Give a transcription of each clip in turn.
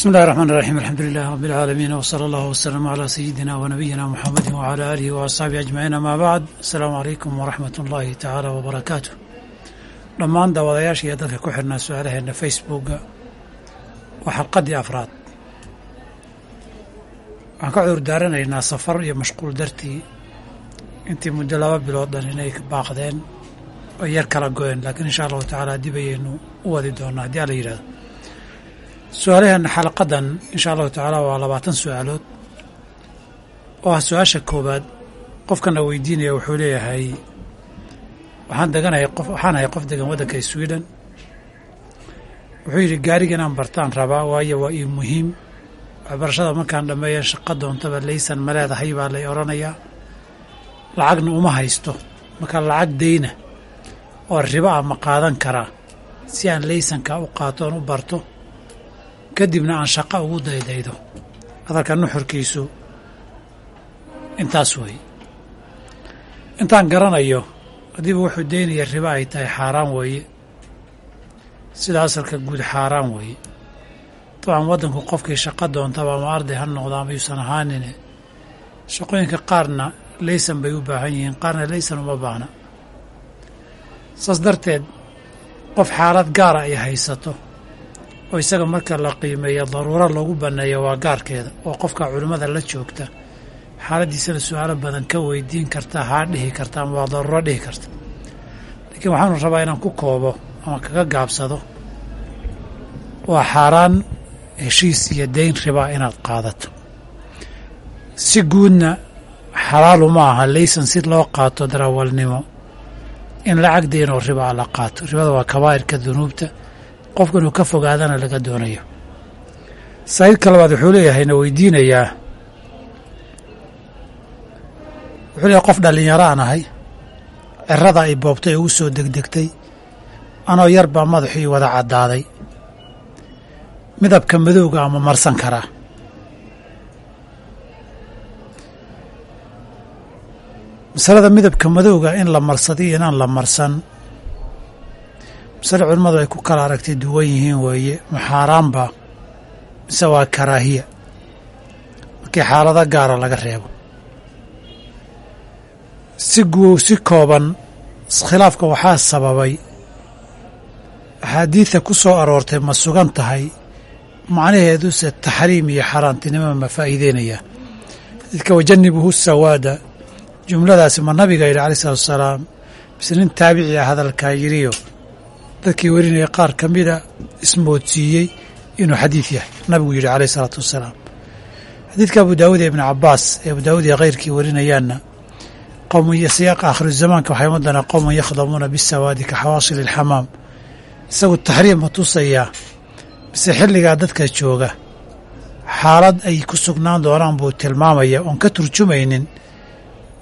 بسم الله الرحمن الرحيم الحمد لله رب العالمين وصلى الله وسلم على سيدنا ونبينا محمد وعلى آله وأصحابه أجمعين أما بعد السلام عليكم ورحمة الله تعالى وبركاته dhammaan daawadayaasha iyo dadka ku xidhnaa su-aalaheena facebooka waa xalqaddii afraad waxaan ka cudur daaranaynaa safar iyo mashquul dartii intii muddo laba bilood dhan inay baaqdeen oo yar kala go-een laakiin insha allahu tacaala dib ayaynu u wadi doonaa haddii alla yidhahdo su'aalaheena xalaqadan insha allahu tacaala waa labaatan su'aalood. Oo ah su'aasha koowaad qofkana weydiinaya wuxuu leeyahay waxaan deganahay qof waxaan ahay qof degan waddanka sweden. Wuxuu yidhi gaariga inaan bartaan rabaa waayo waa ii muhiim. Waxbarashada markaan dhammeeya shaqo doontaba laysan ma leedahay baa lay odhanayaa. Lacagna uma haysto. Marka lacag dayna oo ribo ah ma qaadan karaa. Si aan laysanka u qaato oon u barto kadibna aan shaqo ugu daydaydo. Hadalka nuxurkiisu intaas weeye intaan garanayo haddiiba wuxuu daynaya ribo ay tahay xaaraan weeye sida asalka guud xaaraan weeye dabcan waddanku qofkii shaqo doontaba ama arday ha noqdo ama yuusan ahaanine shaqooyinka qaarna laysan bay u baahan yihiin qaarna laysan uma baahna. Saas darteed qof xaalad gaara ay haysato oo isaga marka la qiimeeyo daruuro loogu banneeyo waa gaarkeeda oo qofka culimmada la joogta. Xaaladdiisana su'aalo badan ka weydiin karta haa dhihi karta ama waa daruuro dhihi karta. Laakiin waxaanu rabaa inaan ku koobo ama kaga gaabsado. Waa xaaraan heshiis iyo dayn ribaa inaad qaadato. Si guudna xalaalu ma aha laysan si loo qaato darawalnimo. In lacag dayn oo ribaa la qaato. Ribada waa kabaa'irka dunuubta qofku inuu ka fogaadana laga doonayo. Saaiidka labaad wuxuu leeyahayna weydiinayaa wuxuu leeyahay qof dhallinyaro aan ahay cirada ay boobtay oo u soo degdegtay anoo yar baa madaxii wada caddaaday. Midabka madowga ama marsan karaa masalada midabka madowga in la marsada iyo inaan la marsan masale culimmadu ay ku kala aragtay duwan yihiin weeye. Maxaaraanba mise waa karaahiya. Markii xaalado gaara laga reebo. Si guu si kooban khilaafka waxaa sababay axaadiidta ku soo aroortay ma sugan tahay. Macnaheeduse taxriim iyo xaaraantinimo ma faa'iideynaya. Xadiidka wajanibuhu sawaada. Jumladaasi ma nabiga yidhi alai salatu wasalaam. Mise nin taabici ah hadalkaa yidhiyo dadkii werinaya qaar ka mida ismoodsiiyey inuu xadiid yahay. Nabigu yidhi alayh isalaatu wasalaam xadiidka abu daawud ee ibni cabaas ee abu daawud iyo khayrkii warinayaanna qowman siyaaqa aakhiru zamaanka waxay umadana qowman yakhdamuuna bisawaadi ka xawaasil ilxamaam isagu taxriim tusayaa mise xilligaa dadka jooga xaalad ay ku sugnaan doonaan buu tilmaamaya oon ka turjumaynin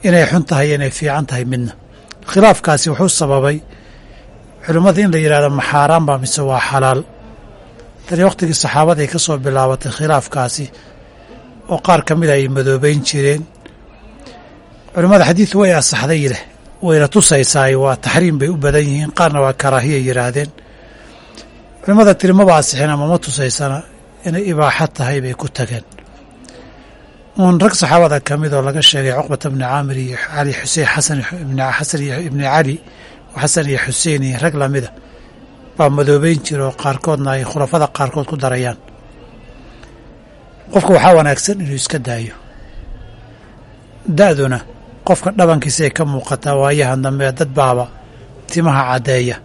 inay xun tahay inay fiican tahay midna. Khilaafkaasi wuxuu sababay culimmada in la yidhahdo maxaaraan baa mise waa xalaal. Tani wakhtigii saxaabada ay ka soo bilaabatay khilaafkaasi oo qaar ka mida ay madoobeyn jireen. Culimmada xadiid way asaxday leh wayna tusaysaay waa taxriim bay u badan yihiin qaarna waa karaahiya yidhaahdeen culimmada tiri maba asixin ama ma tusaysana inay ibaaxo tahay bay ku tageen. Uun rag saxaabada ka mid oo laga sheegay cuqbata bni caamir iyo cali xuseen xasan xasan ibni cali xasan iyo xuseen iyo rag lamida baa madoobeyn jira oo qaarkoodna ay khulafada qaarkood ku darayaan. Qofka waxaa wanaagsan inuu iska daayo. Da-duna qofka dhabankiisa ay ka muuqataa waayahan dambe dad baaba timaha caddeeya.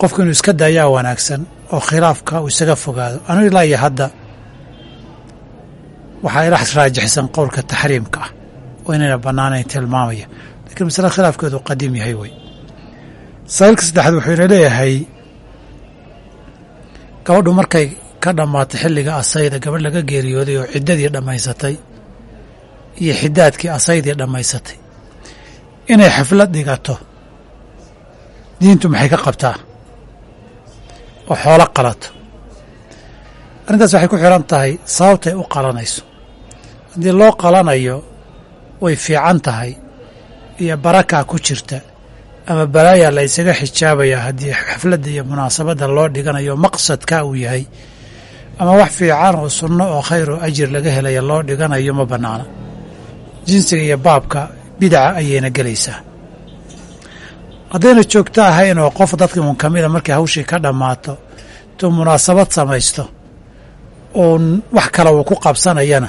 Qofka inuu iska daayaa wanaagsan oo khilaafka uu isaga fogaado. Anu ilaa iyo hadda waxaa ila raajixsan qowlka taxriimka ah. Oo inayna bannaanayn tilmaamaya lakiin masale khilaafkeedu qadiim yahay wey saaiilka saddexaad wuxuu ina leeyahay gabadhu markay ka dhammaatay xilliga asayda gabadh laga geeriyooday oo ciddadii dhammaysatay iyo xidaadkii asaydii dhammaysatay inay xaflad dhigato diintu maxay ka qabtaa? Oo xoolo qalato arrintaas waxay ku xihan tahay sababtay u qalanayso. Haddii loo qalanayo way fiican tahay iyo barakaa ku jirta ama balaayaa la ysaga xijaabaya haddii xafladda iyo munaasabadda loo dhiganayo maqsadka uu yahay. Ama wax fiican oo sunno oo khayr oo ajir laga helaya loo dhiganayo ma bannaana. Jinsiga iyo baabka bidaca ayayna gelaysaa. Haddayna joogto ahayn oo qof dadka un ka mida markay hawshii ka dhammaato tuu munaasabad samaysto uun wax kale uu ku qabsanayana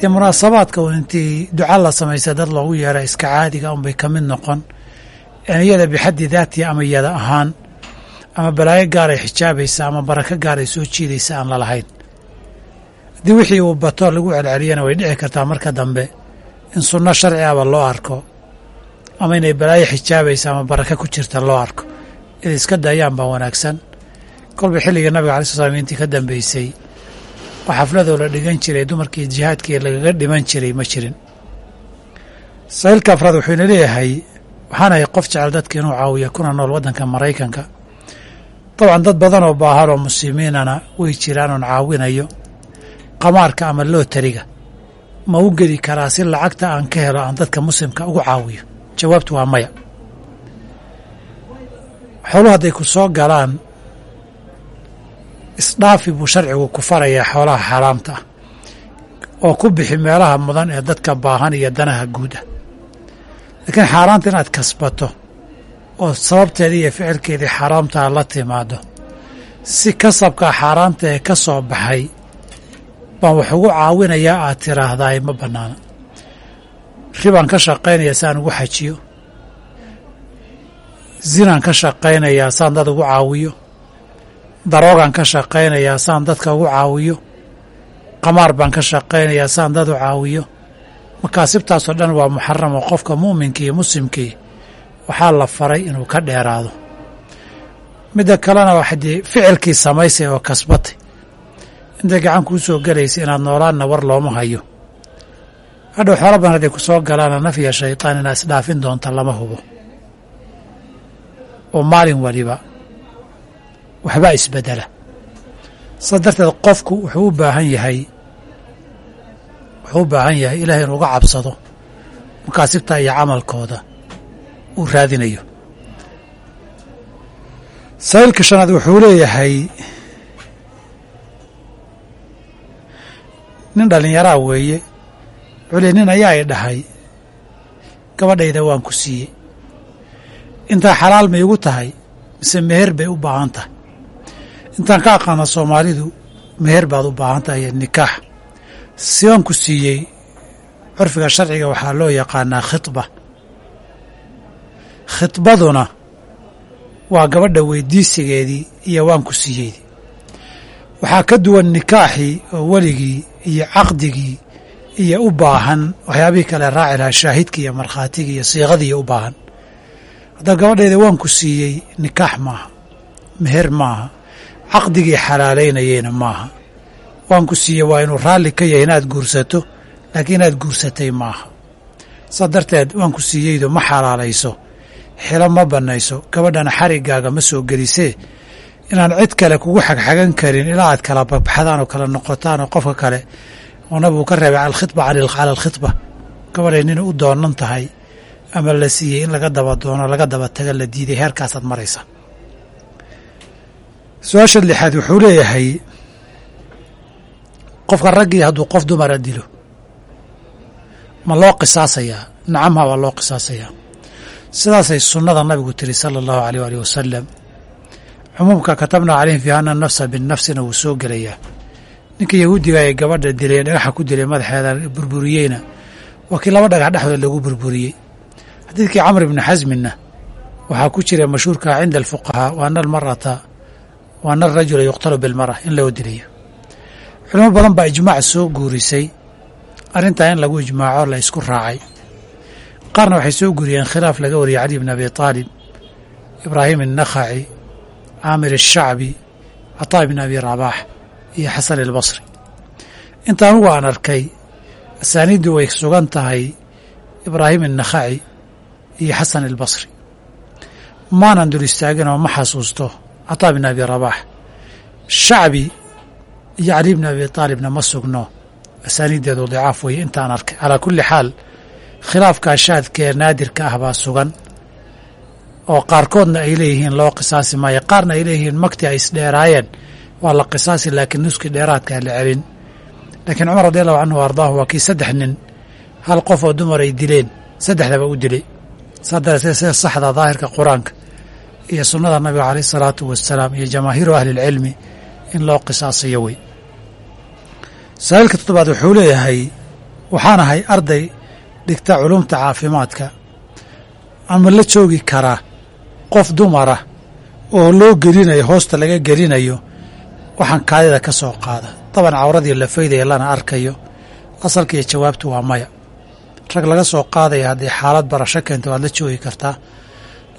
dee munaasabaadka intii duca la samaystay dad loogu yeera iska caadiga unbay ka mid noqon. Iyada bixaddi daatiya ama iyada ahaan ama balaayo gaaray xijaabaysa ama barako gaaray soo jiidaysa aan lalahayn haddii wixii uu bato lagu celceliyana way dhici kartaa marka dambe in sunno sharci aba loo arko ama inay balaayo xijaabaysa ama barako ku jirta loo arko. Inay iska daayaan baa wanaagsan. Kolba xilligii nabiga alai sl slam intii ka dambeysay oo xafladoo la dhigan jiray dumarkii jihaadkii lagaga dhiman jiray ma jirin. Sahiilka afraad wuxuuna leeyahay waxaanahay qof jecel dadka inuu caawiya kuna nool waddanka maraykanka. Dabcan dad badan oo baahan oo muslimiinana way jiraan oon caawinayo qamaarka ama lootariga ma u geli karaa si lacagta aan ka helo aan dadka muslimka ugu caawiyo? Jawaabtu waa maya. Xooluhu hadday ku soo galaan isdhaafi buu sharcigu ku farayaa xoolaha xaaraamta ah oo ku bixi meelaha mudan ee dadka baahan iyo danaha guud ah. Laakiin xaaraanta inaad kasbato oo sababteedii iyo ficilkeedii xaaraamtaa la timaado si kasabkaa xaaraanta ee ka soo baxay baan wax ugu caawinayaa aad tiraahdaay ma bannaana. Ribaan ka shaqaynayaa saan ugu xajiyo. Zinaan ka shaqaynayaa saan dad ugu caawiyo daroogaan ka shaqaynayaa saan dadka ugu caawiyo. Qamaar baan ka shaqaynayaa saan dad u caawiyo. Makaasibtaasoo dhan waa muxaram oo qofka mu'minkii iyo muslimkii waxaa la faray inuu ka dheeraado. Midda kalena haddii ficilkii samaysay oo kasbatay. Intay gacan kuu soo gelaysa inaad noolaanna war looma hayo. Hadhow xoolo badan hadday ku soo galaana nafya shaytaan inaad isdhaafin doonta lama hubo. Oo maalin waliba waxbaa isbedela. Saas darteed qofku wuxuu u baahan yahay wuxuu u baahan yahay ilahay inuu uga cabsado makaasibta iyo camalkooda uu raadinayo. Saa'ilka shanaad wuxuu leeyahay nin dhallinyaraa weeye wuxuu leey nin ayaa i dhahay gabadhayda waan ku siiyey. Intaa xalaal may igu tahay mise meher bay u baahan tahay intaan ka aqaana soomaalidu meher baad u baahan tahay nikaax. Si waan ku siiyey curfiga sharciga waxaa loo yaqaanaa khitba. Khitbaduna waa gabadha weydiisigeedii iyo waan ku siiyeydii waxaa ka duwan nikaaxii oo weligii iyo caqdigii iyo u baahan waxyaabihii kale raaci lahaa shaahidkii iyo markhaatigii iyo siiqadii u baahan. Hadda gabadhayda waan ku siiyey nikaax maaha meher maaha caqdigii xalaalaynayeyna maaha. Waan ku siiyey waa inuu raalli ka yahay inaad guursato laakiin inaad guursatay maaha. Saa darteed waan ku siiyeydu ma xalaalayso. Xilo ma bannayso. Gabadhana xariggaaga ma soo gelisee inaan cid kale kugu xagxagan karin ilaa aad kala bagbaxdaan oo kala noqotaan oo qofka kale. Oo nabigu ka reebay alkhitba cala alkhitba gabadhay nin u doonan tahay. Ama la siiyey in laga daba doono laga daba taga la diiday heerkaasaad maraysa su'aasha lixaad wuxuu leeyahay qofka raggii hadduu qof dumara dilo ma loo qisaasayaa nacamha waa loo qisaasayaa sidaasay sunnada nabigu tiri sala allahu aleyh alih wasalam cumuumka katabnaa calayhim fiiha ana nafsa binnafsina wuu soo gelayaa. Ninka yahuudiga ay gabadha dileen dhagaxa ku dilay madaxeeda burburiyeyna waa kii laba dhagax dhexdood lagu burburiyey. Xadiidkii camr ibni xasminna waxaa ku jira mashhuurka cinda alfuqahaa wa ana almarata wa ana alrajula yuqtalu bilmara in loo dilayo culimo badan baa ijmaac soo guurisay. Arrintaa in lagu ijmaaco la isku raacay. Qaarna waxay soo guuriyeen khilaaf laga wariyey cali bni abi taalib ibraahim annakhaci caamir ashacbi cataa bni abi rabaax iyo xasan albasri. Inta anugu aan arkay asaaniiddu way sugan tahay ibraahim annakhaci iyo xasan albasri. Maanan dul istaaginoo ma xasuusto cataa bni abi rabaax shacbi iyo cali bni abi taalibna ma sugno. Asaaniiddeedu dicaaf weeye intaan arkay calaa kulli xaal khilaafkaa shaadkee naadirka ah baa sugan oo qaarkoodna ay leeyihiin loo qisaasi maayo. Qaarna ay leeyihiin magti ay isdheeraayeen waa la qisaasi laakiin nuskii dheeraadkaa la celin. Laakiin cumar radi allahu canhu ardaahu waa kii saddex nin hal qof oo dumar ay dileen saddexdaba u dilay. Saa dareetee sida saxda daahirka qur'aanka iyo sunnada nabiga caleyh isalaatu wasalaam iyo jamaahiiru ahlilcilmi in loo qisaasiyo wey saa'ilka toddobaad wuxuu leeyahay waxaan ahay arday dhigta culumta caafimaadka ama la joogi karaa qof dumara oo loo gelinayo hoosta laga gelinayo waxaan kaadida ka soo qaada. Daban cawradii la faydaya lana arkayo asalka iyo jawaabtu waa maya. Rag laga soo qaadaya haddii xaalad barasho keento waad la joogi kartaa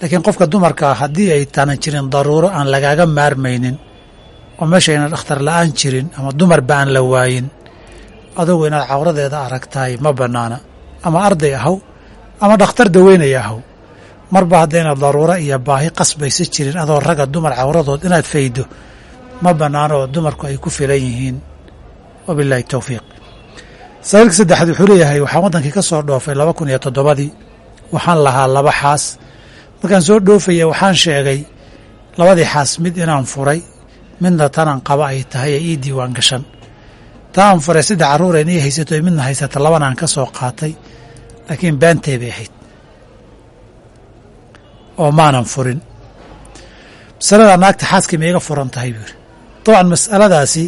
laakiin qofka dumarkaa haddii ay taanan jirin daruuro aan lagaaga maarmaynin oo meeshayna dhakhtar la'aan jirin ama dumarba aan la waayin adugu inaad cawradeeda aragtahay ma bannaana. Ama arday ahaw ama dhakhtar daweynaya ahaw marba haddayna daruuro iyo baahi qasbaysa jirin adoo ragga dumar cawradood inaad faydo ma bannaano oo dumarku ay ku filan yihiin. Wabilaahi towfiiq saa'ilka saddexaad wuxuu leeyahay waxaan waddankii ka soo dhoofay laba kun iyo toddobadii waxaan lahaa laba xaas markaan soo dhoofaya waxaan sheegay labadii xaas mid inaan furay midna tanaan qaba ay tahay ee ii diiwaan gashan. Taa furay saddex carruureen ii haysato ee midna haysata labanaan ka soo qaatay laakiin baantee bay ahayd. Oo maanan furin. Masalada naagta xaaskii ma iga furan tahay buu yidhi. Dabcan mas'aladaasi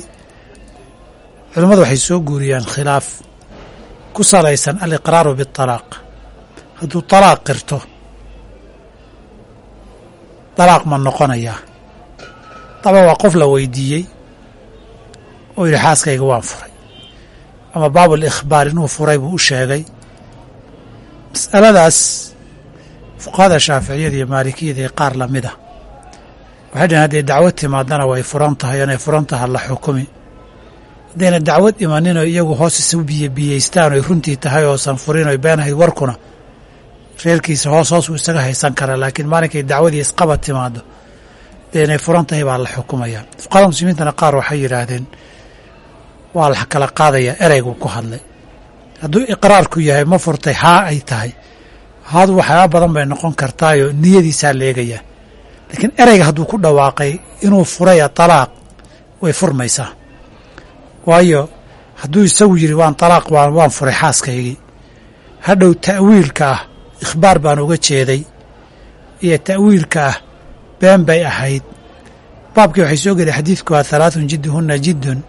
culimmadu waxay soo guuriyaan khilaaf. Ku salaysan aliqraaru biطalaaq hadduu talaaq qirto طalaaq ma noqonayaa daban waa qof la weydiiyey oo yidhi xaaskayga waan furay. Ama baabul ikhbaar inuu furay buu u sheegay. Mas'aladaas fuqahada shaaficiyada iyo maalikiyada iyo qaar la mid ah. Waxay dhaheen hadday dacwad timaadana way furan tahay inay furan taha la xukumi. Haddayna dacwad imaninoo iyagu hoos isu biyo biyeystaan oy runtii tahay oosan furin oy beenahayd warkuna reerkiisa hoos hoos uu isaga haysan karaa laakiin maalinkay dacwadii isqabad timaado dee inay furan tahay baa la xukumayaa fuqahada muslimiintana qaar waxay yidhaahdeen waa la kala qaadayaa ereyguu ku hadlay. Hadduu iqraarku yahay ma furtay haa ay tahay. Haadu waxyaaba badan bay noqon kartaayoo niyadiisaa la eegayaa laakiin ereyga hadduu ku dhawaaqay inuu furaya talaaq way furmaysaa. Waayo hadduu isagu yidhi waan talaaq waan furay xaaskaygii. Hadhow ta'wiilka ah ikhbaar baan uga jeeday iyo ta'wiilka ah been bay ahayd. Baabkii waxay soo gelay xadiidku waa halaatun jidduhunna jiddun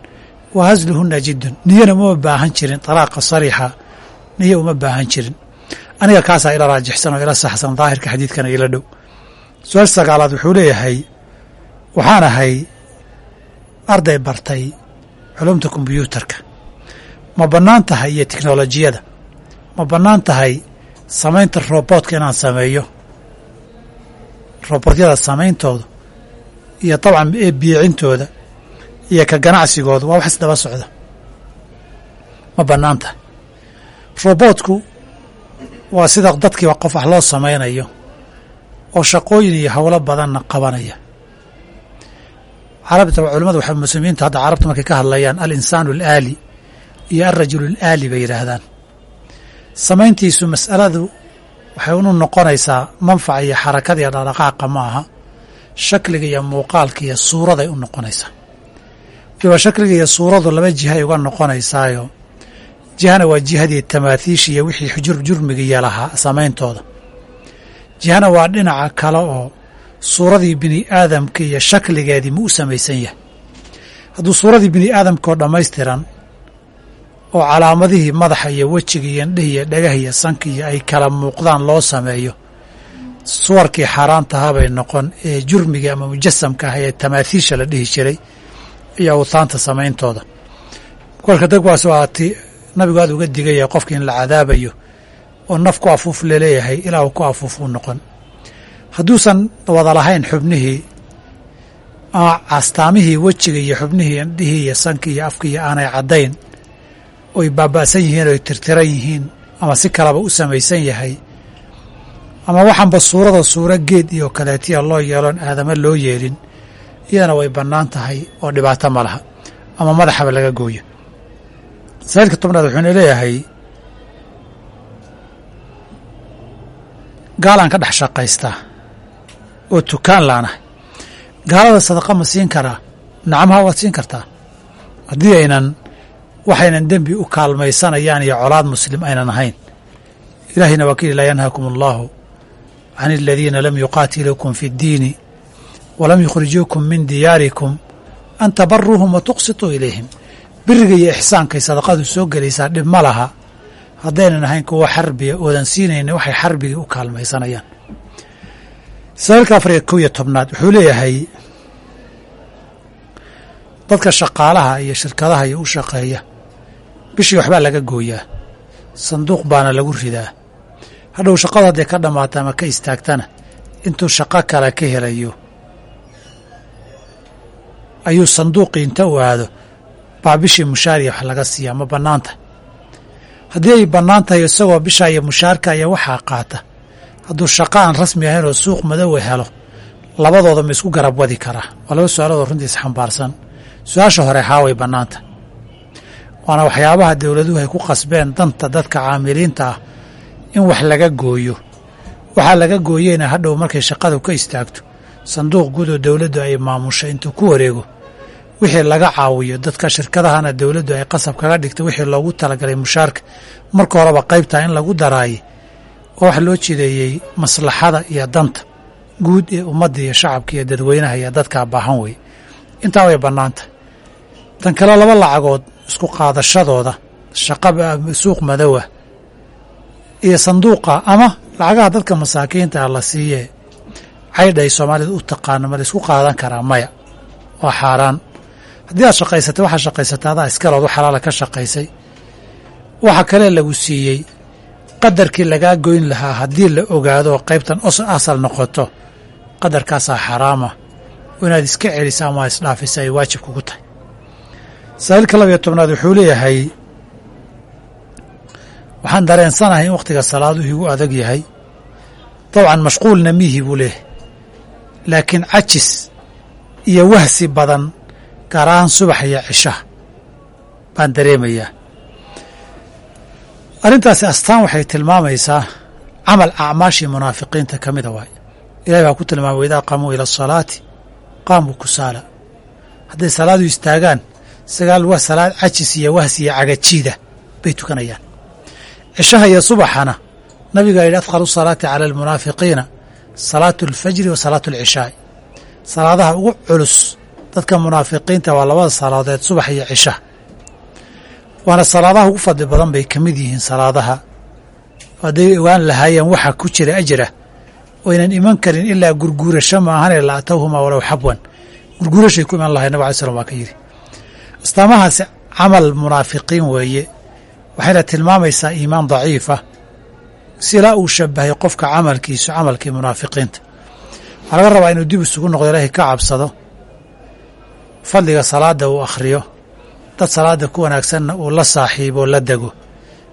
wa hasluhunna jiddun. Niyana uma baahan jirin talaaqa sariixa niyo uma baahan jirin. Aniga kaasaa ila raajixsan oo ila saxsan daahirka xadiidkana ila dhow. Su'aal sagaalaad wuxuu leeyahay waxaan ahay arday bartay culumta kombyuutarka ma bannaan tahay iyo teknolojiyada? Ma bannaan tahay samaynta robotka inaan sameeyo. Robotyada samayntooda iyo dabcan ee biicintooda iyo ka ganacsigooda waa wax isdaba socda. Ma bannaan tahay robotku waa sida dadkiiba qof wax loo samaynayo oo shaqooyin iyo howlo badanna qabanaya. Carabta culamadu waxay muslimiinta hadda carabta markay ka hadlayaan alinsaanu alaali iyo alrajulu alaali bay yidhaahdaan samayntiisu mas'aladu waxay unu noqonaysaa manfaca iyo xarakada iyo dhaqdhaqaaqa ma aha. Shakliga iyo muuqaalka iyo suuraday u noqonaysaa. Waliba shakliga iyo suuradu laba jihay uga noqonaysaayo jihana waa jihadii tamaathiish iyo wixii xujur jurmigiiyo lahaa samayntooda. Jihana waa dhinaca kale oo suuradii bini aadamka iyo shakligeedii ma u samaysan yahay hadduu suuradii bini aadamkaoo dhammaystiran oo calaamadihii madaxa iyo wejiga iyo indhihi iyo dhagaha iyo sanka iyo ay kala muuqdaan loo sameeyo suwarkii xaaraantahabay noqon ee jurmiga ama mujasamka ah ee tamaathiisha la dhihi jiray iyo awthaanta samayntooda. Kolka dagwaas waa ti nabigu aad uga digaya qofka in la cadaabayo oo naf ku afuuf la leeyahay ilaa uu ku afuufuu noqon. Hadduusan wada lahayn xubnihii ama astaamihii wejiga iyo xubnihii indhihii iyo sankii iyo afkii iyo aanay caddayn oy baaba'san yihiin oy tirtiran yihiin ama si kalaba u samaysan yahay ama waxaanba suurada suuro geed iyo kaleetiya loo yeeloon aadama loo yeelin iyadana way bannaan tahay oo dhibaato ma laha ama madaxaba laga gooyo. Masaa'ilka tobnaad wuxuuna leeyahay gaalaan ka dhex shaqaystaa oo tukaan laanahay gaalada sadaqa ma siin karaa nacamha waad siin kartaa haddii aynan waxaynan dembi u kaalmaysanayaan iyo colaad muslim aynan ahayn. Ilaahayna waa ka yidhi laa yanhaakum allahu can aladiina lam yuqaatiluukum fi اddiini walam yukhrijuukum min diyaarikum an tabaruuhum wa tuqsituu ilayhim. Biriga iyo ixsaankay sadaqadu soo gelaysaa dhib ma laha. Haddaynan ahayn kuwa xarbiya oodan siinaynin waxay xarbigii u kaalmaysanayaan. Saalka afar iyo kow iyo tobnaad wuxuu leeyahay dadka shaqaalaha iyo shirkadaha iyo u shaqeeya bishii waxbaa laga gooyaa. Sanduuq baana lagu ridaa. Hadhow shaqadu hadday ka dhammaata ama ka istaagtana intuu shaqo kale ka helayo. Ayuu sanduuqii inta u aado. Baa bishii mushaariya wax laga siiyaa ma bannaanta. Haddii ay bannaan tahay isagoo bishaa iyo mushaarka iyo waxaa qaata. Hadduu shaqo aan rasmi ahayn oo suuq madowa helo labadooda ma isku garab wadi karaa. Waa laba su'aaloodoo runtii isxambaarsan su'aasha hore haa way bannaanta waana waxyaabaha dowladuhu ay ku qasbeen danta dadka caamiliinta ah in wax laga gooyo. Waxaa laga gooyeyna hadhow markay shaqadu ka istaagto. Sanduuq gudoo dowladdu ay maamusho intuu ku wareego. Wixii laga caawiyo dadka shirkadahana dowladdu ay qasab kaga dhigto wixii loogu talagalay mushaarka. Marka horeba qaybtaa in lagu daraaye oo wax loo jideeyey maslaxada iyo danta. Guud ee ummadda iyo shacabka iyo dadweynaha iyo dadkaa baahan wey intaa way bannaanta. Tan kale laba lacagood isku qaadashadooda shaqa suuq madowa iyo sanduuqa ama lacagaha dadka masaakiinta ah la siiyee caydha ay soomaalida u taqaano ma la isku qaadan karaa maya? Waa xaaraan. Haddii aad shaqaysatay waxaa shaqaysata adaa iskalood wax xalaala ka shaqaysay. Waxa kale lagu siiyey qadarkii lagaa goyn lahaa haddii la ogaado qaybtan asal noqoto qadarkaasaa xaraama. Inaad iska celisa ama isdhaafisa ay waajib kugu tahay saa'ilka labiyo tobnaad wuxuu leeyahay waxaan dareensanahay in wakhtiga salaaduhu igu adag yahay. Dabcan mashquulna miihi buu leeyahay laakiin cajis iyo wahsi badan gaar ahaan subax iyo cishaha baan dareemayaa. Arrintaasi astaan waxay tilmaamaysaa camal acmaashii munaafiqiinta ka mida waay ilahay baa ku tilmaamay waidaa qaamuu ila asalaati qaamuu kusaala hadday salaadu istaagaan sagaal wa salaad cajis iyo wahsi iyo cagajiida bay tukanayaan. Cishaha iyo subaxana nabigaa yidhi adkhalu salaati cala almunaafiqiina salaatu alfajri wa salaatu alcishaai salaadaha ugu culus dadka munaafiqiinta waa labada salaadood subax iyo cishaha waana salaadaha ugu fadli badan bay ka mid yihiin salaadaha. Hadday ogaan lahaayeen waxa ku jira ajra oynan iman karin ilaa gurguurasho maahane la atawhumaa walow xabwan. Gurguurashay ku iman lahay nabg alay slam waa ka yidhi astaamahaasi camal munaafiqiin weeye. Waxayna tilmaamaysaa iimaan daciifa silaa uu shabahay qofka camalkiisu camalkii munaafiqiinta. Waxaa laga rabaa inuu dib isugu noqdo ilaahay ka cabsado. Fadliga salaada uu akhriyo. Dad salaada ku wanaagsanna uu la saaxiibo la dego.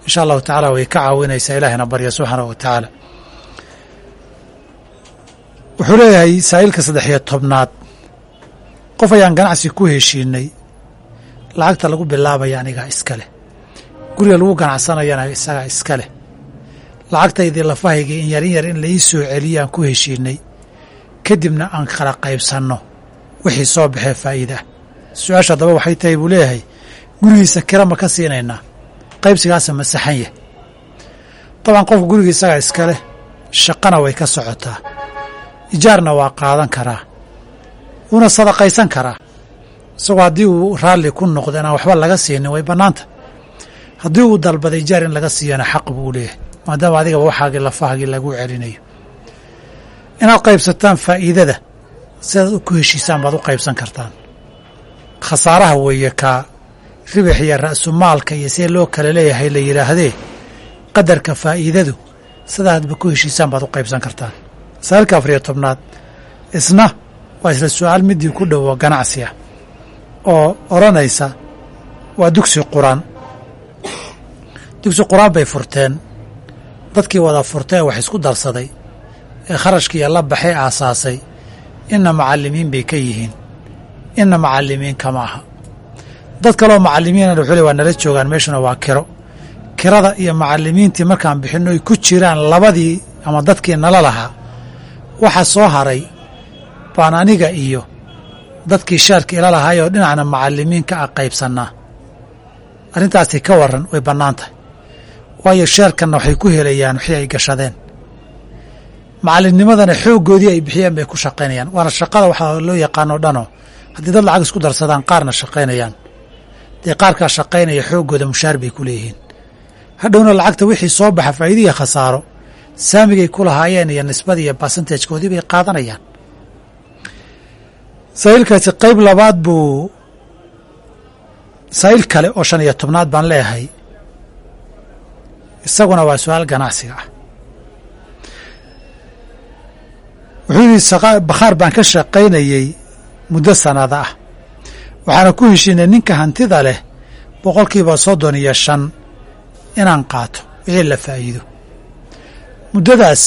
Insha allahu tacaala way ka caawinaysaa ilaahina barya subxaanahu wa tacaala. Wuxuu leeyahay saa'ilka saddex iyo tobnaad. Qof ayaan ganacsi ku heshiinay lacagta lagu bilaabaya anigaa iska leh. Guriga lagu ganacsanayana isagaa iska leh. Lacagtaydii lafahayga in yarin yar in la ii soo celiyo aan ku heshiinay. Kadibna aan kala qaybsanno. Wixii soo baxee faa'iida. Ah su'aasha haddaba waxay tahay buu leeyahay gurigiisa kira ma ka siinaynaa. Qaybsigaasa ma saxan yah dabcan qofka guriga isagaa iska leh shaqana way ka socotaa. Ijaarna waa qaadan karaa. Wuuna sadaqaysan karaa isagoo haddii uu raalli ku noqdo inaan waxba laga siinin way bannaanta. Haddii uu dalbaday ijaar in laga siiyana xaq buu leeyahay maadaama adigaba waxaagii lafahaagii lagu celinayo. Inaad qaybsataan faa'iidada sidaad ku heshiisaan baad u qaybsan kartaan. Khasaaraha weeye kaa ribix iyo ra'sumaalka iyo see loo kala leeyahay la yidhaahdee qadarka faa'iidadu sidaadba ku heshiisaan baad u qaybsan kartaan. Saalka afariyo tobnaad isna waa isla su'aal midii ku dhowo ganacsi ah oo odhanaysa waa dugsi quraan. Dugsi quraan bay furteen. Dadkii wada furtee wax isku darsaday. Ee kharashkiiyo la baxay aasaasay. Inna macallimiin bay ka yihiin. Inna macallimiin kama aha dad kaloo macallimiina wuxuu le waa nala joogaan meeshuna waa kiro. Kirada iyo macallimiintii markaan bixinno ay ku jiraan labadii ama dadkii nala lahaa waxa soo haray baan aniga iyo dadkii sheerka ila lahaayoo dhinacna macalimiinka ah qaybsannaa arrintaasi ka waran way bannaan tahay. Waayo sheerkanna waxay ku helayaan wixii ay gashadeen. Macallinnimadana xooggoodii ay bixiyeen bay ku shaqaynayaan. Waana shaqada waxaa loo yaqaanoo dhanoo haddii dad lacag isku darsadaan qaarna shaqaynayaan. Dee qaarkaa shaqaynaya xooggooda mushaar bay ku leeyihiin. Hadhowna lacagta wixii soo baxa faa'iidiya khasaaro saamigay ku lahaayeen iyo nisbadii iyo basentajkoodii bay qaadanayaan saa'ilkaasi qayb labaad buu saa'il kale oo shan iyo tobnaad baan leeyahay. Isaguna waa su'aal ganacsiga ah. Wuxuu yidhi bakhaar baan ka shaqaynayey muddo sanada ah. Waxaana ku heshiinay ninka hantida leh boqolkiiba soddon iyo shan inaan qaato wixii la faa'iido. Muddadaas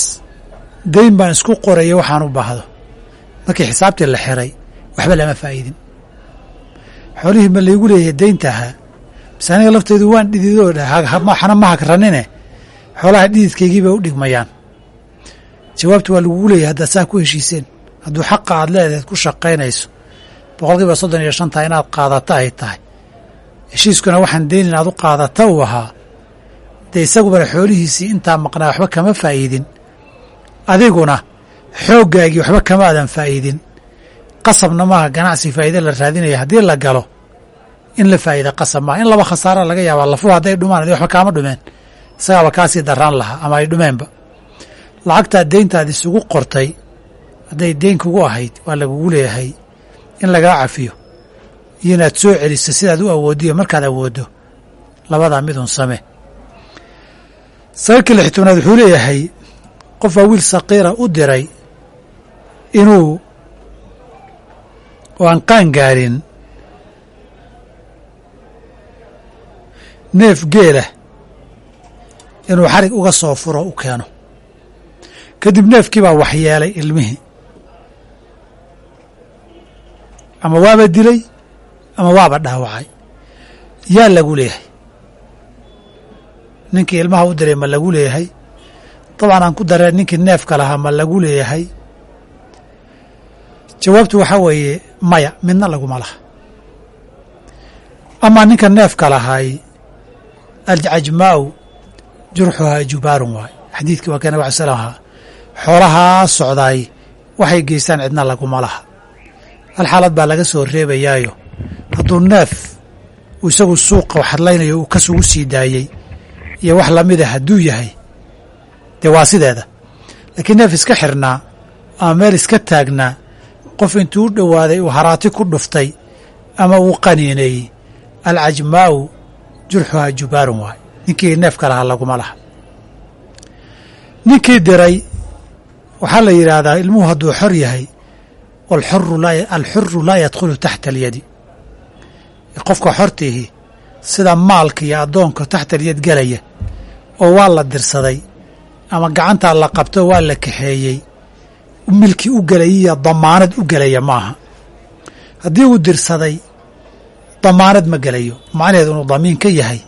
dayn baan isku qoraya waxaan u baahdo. Markii xisaabtii la xiray waxba lama faa'iidin. Xoolihii ma laygu leeyahay daynta ahaa. Base aniga lafteydu waan dhididoo xana ma hagranine xoolaha dhididkaygii bay u dhigmayaan jawaabta waa lagugu leeyahay haddaad saa ku heshiiseen. Hadduu xaqa aad leedaheed ku shaqaynayso. Boqolkiiba soddon iyo shanta inaad qaadata ay tahay. Heshiiskuna waxaan dayn inaad u qaadata uu ahaa. Dee isagubana xoolihiisii intaa maqnaa waxba kama faa'iidin. Adiguna xooggaagii waxba kama aadan faa'iidin qasabna maaha ganacsi faa'iide la raadinaya. Haddii la galo in la faa'iida qasab maaha. In laba khasaara laga yaabaa lafuhu hadday dhumaan adi waxba kaama dhumeen. Isagaaba kaasii daraan lahaa ama ay dhumeenba lacagtaa deyntaad isugu qortay hadday deyn kugu ahayd waa lagugu leeyahay in lagaa cafiyo. Iyo inaad soo celiso sidaad u awooddiyo markaad awooddo labadaa midun samee. Sababkii lix tobnaad wuxuu leeyahay qofaa wiil saqiira u diray inuu oo aan qaan gaarin. Neef geelah inuu xarig uga soo furo u keeno. Kadib neefkii baa waxyeelay ilmihii. Ama waaba dilay ama waaba dhaawacay. Yaa lagu leeyahay. Ninkii ilmaha u diray ma lagu leeyahay. Dabcan aan ku daree ninkii neefka lahaa ma lagu leeyahay. Jawaabtu waxaa weeye maya midna laguma laha. Amaa ninka neefka lahaay aljajmaa'u jurxuhaa jubaarun waay. Xadiidkii waa keen nabg al ahaa. Xoolahaa socdaay waxay geystaan cidna laguma laha. Hal xaalad baa laga soo reebayaayo. Hadduu neef uu isagu suuqa hadlaynayo uu kasugu sii daayey iyo wax lamida hadduu yahay dee waa sideeda. Laakiin neef iska xirnaa ama meel iska taagnaa qof intuu u dhowaaday uu haraati ku dhuftay ama uu qaniineeyey alcajmaa'u jurxuhaa jubaarun waay ninkii neefka lahaa laguma laha. Ninkii diray waxaa la yidhaahdaa ilmuhu hadduu xor yahay alxuru laa yadkhulu taxta alyadi. Qofka xortiihi sida maalka iyo addoonka taxta alyad gelaya oo waa la dirsaday ama gacantaa la qabto waa la kaxeeyey milki u gelaya damaanad u gelaya maaha. Haddii uu dirsaday damaanad ma gelayo. Macnaheedu inuu damiin ka yahay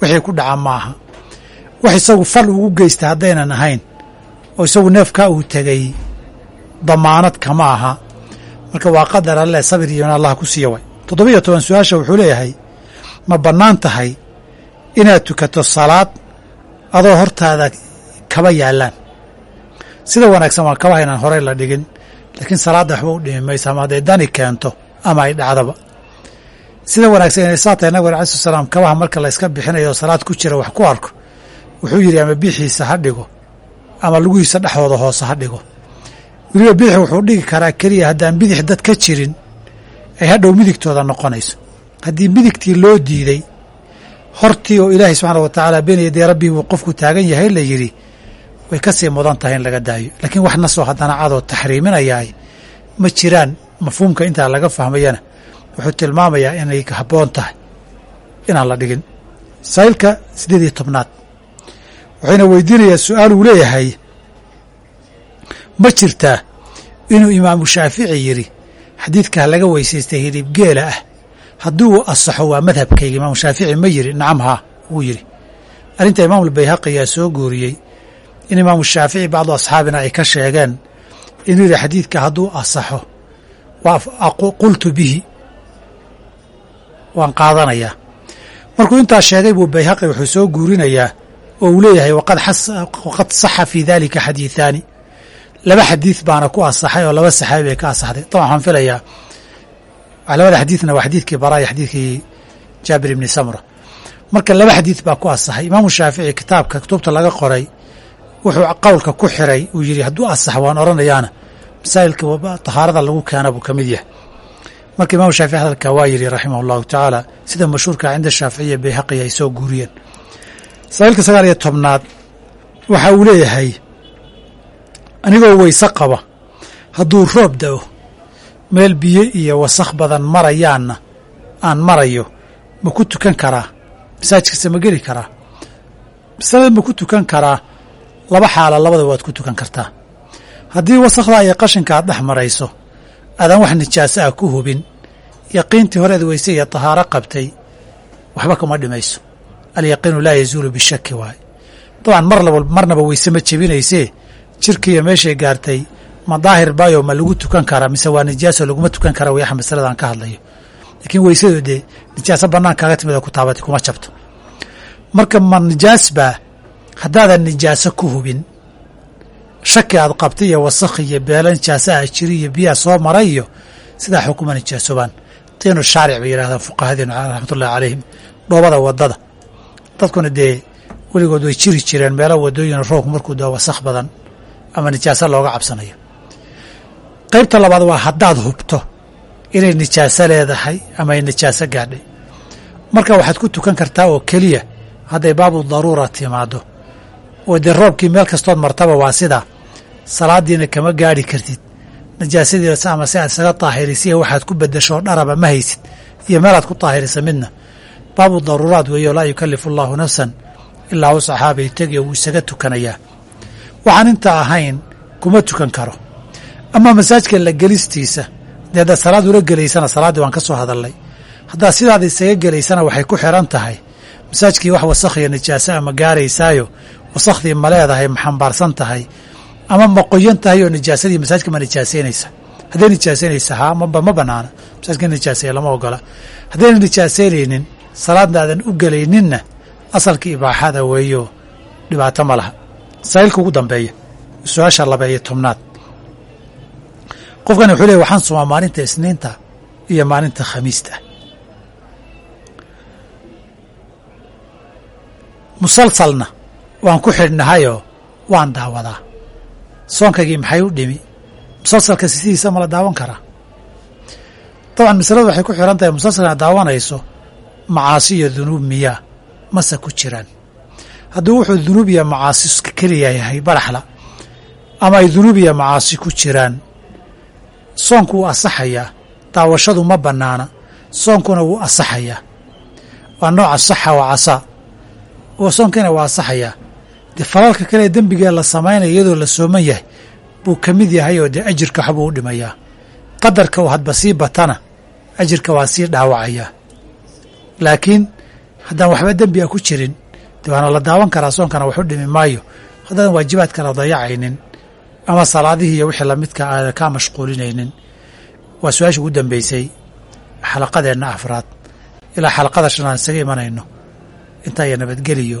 wixii ku dhaca maaha. Wax isagu fal ugu geysta haddaynan ahayn oo isagu neefkaa uu tegay damaanad kama aha. Marka waa qadar alleh sabir iyo allah ku siiya way. Toddobiyo toban su'aasha wuxuu leeyahay ma bannaan tahay inaad tukato salaad adoo hortaada kaba yaallaan sida wanaagsan waa kabaha inaan horey la dhigin laakiin salaadda waxba u dhimi maysa ama hadday dani keento ama ay dhacdaba. Sida wanaagsan inay saa tahay nabig alai sl salaam kabaha marka la yska bixinayo salaad ku jira wax ku arko wuxuu yidhi ama biixiisa ha dhigo ama lugihiisa dhexdooda hoose ha dhigo. Weliba bidix wuxuu dhigi karaa keliya haddaan bidix dad ka jirin ay hadhow midigtooda noqonayso. Haddii midigtii loo diiday hortii oo ilaahay subxaana wa tacaala been yaday rabbii buu qofku taagan yahay la yidhi way ka sii mudan tahay in laga daayo. Laakiin wax nasoo haddana cadoo taxriiminayaay ma jiraan mafhuumka intaa laga fahmayana. Wuxuu tilmaamayaa inay habboon tahay inaan la dhigin. Saa'ilka siddeed iyo tobnaad. Waxayna weydiinayaa su'aal uu leeyahay ma jirtaa inuu imaamu shaafici yidhi xadiidkaa laga weysaystay hidib geela ah. Haddii uu asaxo waa madhabkayga. Imaamu shaafici ma yidhi nacam haa wuu yidhi. Arrinta imaamulbayhaqi yaa soo guuriyey in imaamu shaafici bacdu asxaabina ay ka sheegeen inuu yidhi xadiidka hadduu asaxo qultu bihi. Waan qaadanayaa. Markuu intaa sheegay buu bayhaqi wuxuu soo guurinayaa oo uu leeyahay waqad saxa fii dalika xadiiثaani laba xadiid baana ku asaxay oo laba saxaabi bay ka asaxday طaban waxaan filayaa. Labada xadiidna waa xadiidkii bara iyo xadiidkii jaabir ibni samra marka laba xadiid baa ku asaxay imaamu shaafici kitaabka kutubta laga qoray wuxuu qowlka ku xiray uu yidhi hadduu asax waan odhanayaana masaa'ilka tahaarada lagu keena buu ka mid yahay. Marka imaamu shaafici hadalka waa yidhi raximah allahu tacaala sida mashhuurka cinda shaaficiya bayhaqi ay soo guuriyeen. Masaa'ilka sagaal iyo tobnaad waxa uu leeyahay anigoo weyse qaba hadduu roob da'o meel biyo iyo wasakh badan marayaanna aan marayo ma ku tukan karaa? Masaajidkase ma geli karaa? Masalada ma ku tukan karaa laba xaala labada waad ku tukan kartaa. Haddii wasakhdaa iyo qashinka aad dhex marayso aadaan wax nijaaso ah ku hubin. Yaqiintii horeed weyse iyo tahaaro qabtay waxba kama dhimayso. Alyaqiinu laa yazuulu bishaki waaye. Dabcan mar marnaba weyse jebinaysee? Jirkiiyo meeshay gaartay ma daahir baayo ma lagu tukan karaa mise waa nijaaso laguma tukan kara wayaxa masaladan ka hadlayo. Laakiin weysadu dee nijaaso bannaan kaaga timid oo ku taabatay kuma jabto. Marka ma nijaas baa haddaadan nijaaso ku hubin. Shaki aad qabtay iyo wasakh iyo beelo nijaaso ah jiri iyo biyaha soo maray iyo sidaa xukuma nijaasobaan. Tiinu shaaric bay yidhahdaan fuqahadeenu raxmatullahi calayhim dhoobada waddada. Dadkuna dee weligood way jiri jireen meelo waddooyin roobku markuu daa wasakh badan ama nijaaso looga cabsanayo. Qaybta labaad waa haddaad hubto inay nijaaso leedahay ama ay nijaaso gaadhay. Marka waxaad ku tukan kartaa oo keliya hadday baabu daruura timaado oo dee roobkii meel kastood martaba waa sidaa salaadiina kama gaadhi kartid. Najaasadiisa ama si aad isaga daahirisiya waxaad ku bedashoo dharaba ma haysid. Iyo meelaad ku daahirisa midna. Baabu daruuraad weeyo laa yukallifu allaahu nafsan ilaa wusaxaa bay tegiyo wuu isaga tukanayaa waxaan inta ahayn kuma tukan karo. Ama masaajka la gelistiisa dee haddaad salaad ula gelaysana salaaddii waan ka soo hadalnay. Haddaad sidaada isaga gelaysana waxay ku xiran tahay. Masaajkii wax wasakh iyo nijaaso ama gaaraysaayo wasakhdii ma leedahay ma xambaarsan tahay ama ma qoyan tahay oo nijaasadii masaajka ma nijaasaynaysa hadday nijaasaynaysa haa maba ma banaana. Masaajka nijaaseeya lama ogola. Haddayna nijaasaynaynin salaadna aadan u gelayninna asalka ibaaxada weeyo dhibaato ma laha. Masaa'ilka ugu dambeeya su'aasha laba iyo tobnaad. Qofkan wuxuu leey waxaan sumaa maalinta isniinta iyo maalinta khamiista. Musalsalna waan ku xidhnahayoo waan daawadaa soonkaygii maxay u dhimi? Musalsalka sidiisa ma la daawan karaa dabcan masaladu waxay ku xihan tahay musalsalka daawanayso macaasi iyo dunuub miyaa mase ku jiraan. Hadduu wuxuu dunuub iyo macaasi keliya yahay baraxla. Ama ay dunuub iyo macaasi ku jiraan. Soonku wuu asaxayaa daawashadu ma bannaana. Soonkuna wuu asaxayaa waa nooca saxa wa casaa oo soonkiina waa asaxayaa dee falaalka kale ee dembigee la samaynaya iyadoo la sooman yahay buu ka mid yahay oo dee ajirka waxbuu u dhimayaa qadarka uu hadba sii batana ajirka waa sii dhaawacayaa laakiin haddaan waxba dembi a ku jirin dee waana la daawan karaa soonkana waxu dhimi maayo. Haddaadan waajibaadka la dayacaynin ama salaadihii iyo wixii lamidka aadan kaa mashquulinaynin waa su'aasha ugu dambeysay xalaqadeenna afraad. Ilaa xalaqada shan aan isaga imanayno intaa iyo nabadgeliyo